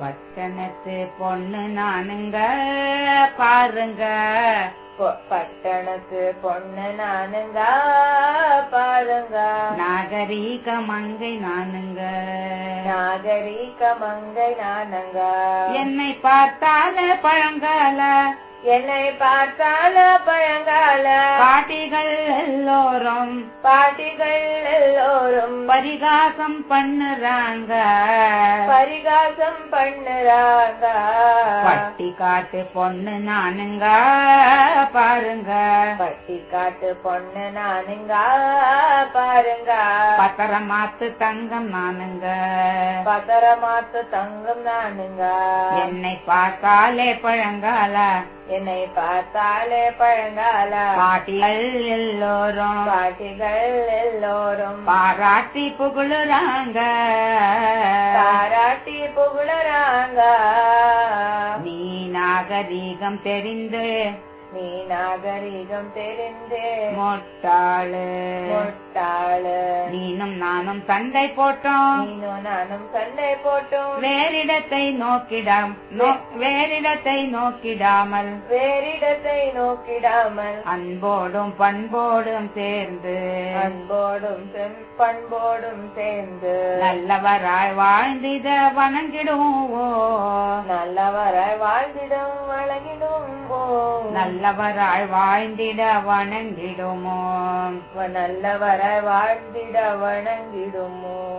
பட்டணத்து பொண்ணு நானுங்க பாருங்க. பட்டணத்து பொண்ணு நானுங்க பாருங்க. நாகரீக மங்கை நானுங்க. நாகரீக மங்கை நானுங்க. என்னை பார்த்தால பழங்கால. என்னை பார்த்தால பழங்கால பாட்டிகள் எல்லோரும் பாட்டிகள் எல்லோரும் பரிகாசம் பண்ணுறாங்க. பரிகாசம் பண்ணுறாங்க. பட்டி காட்டு பொண்ணு நானுங்க பாருங்க. பட்டி காட்டு பொண்ணு நானுங்க பாருங்க. பத்திரமாத்து தங்கம் நானுங்க. பத்திரமாத்து தங்கம் நானுங்க. என்னை பார்த்தாலே பழங்கால. என்னை பார்த்தாலே பழங்கால. பாட்டிகள் எல்லோரும். பாட்டிகள் எல்லோரும். பாராட்டி புகழுறாங்க. பாராட்டி புகழறாங்க. நீ நாகரீகம் தெரிந்து நீ நாகரிகம் தெரிந்து மொட்டாளு. முட்டாளு. நீனும் நானும் சண்டை போட்டோம். நீனும் நானும் சண்டை போட்டோம். வேறிடத்தை நோக்கிடாம். வேறிடத்தை நோக்கிடாமல். வேறிடத்தை நோக்கிடாமல். அன்போடும் பண்போடும் சேர்ந்து. அன்போடும் பண்போடும் சேர்ந்து. நல்லவராய் வாழ்ந்திட வணங்கிடுவோம். நல்லவராய் வாழ்ந்திடும் வழங்கிடும் நல்லவராய் வாழ்ந்திட வணங்கிடுமோ? நல்லவராய் வாழ்ந்திட வணங்கிடுமோ?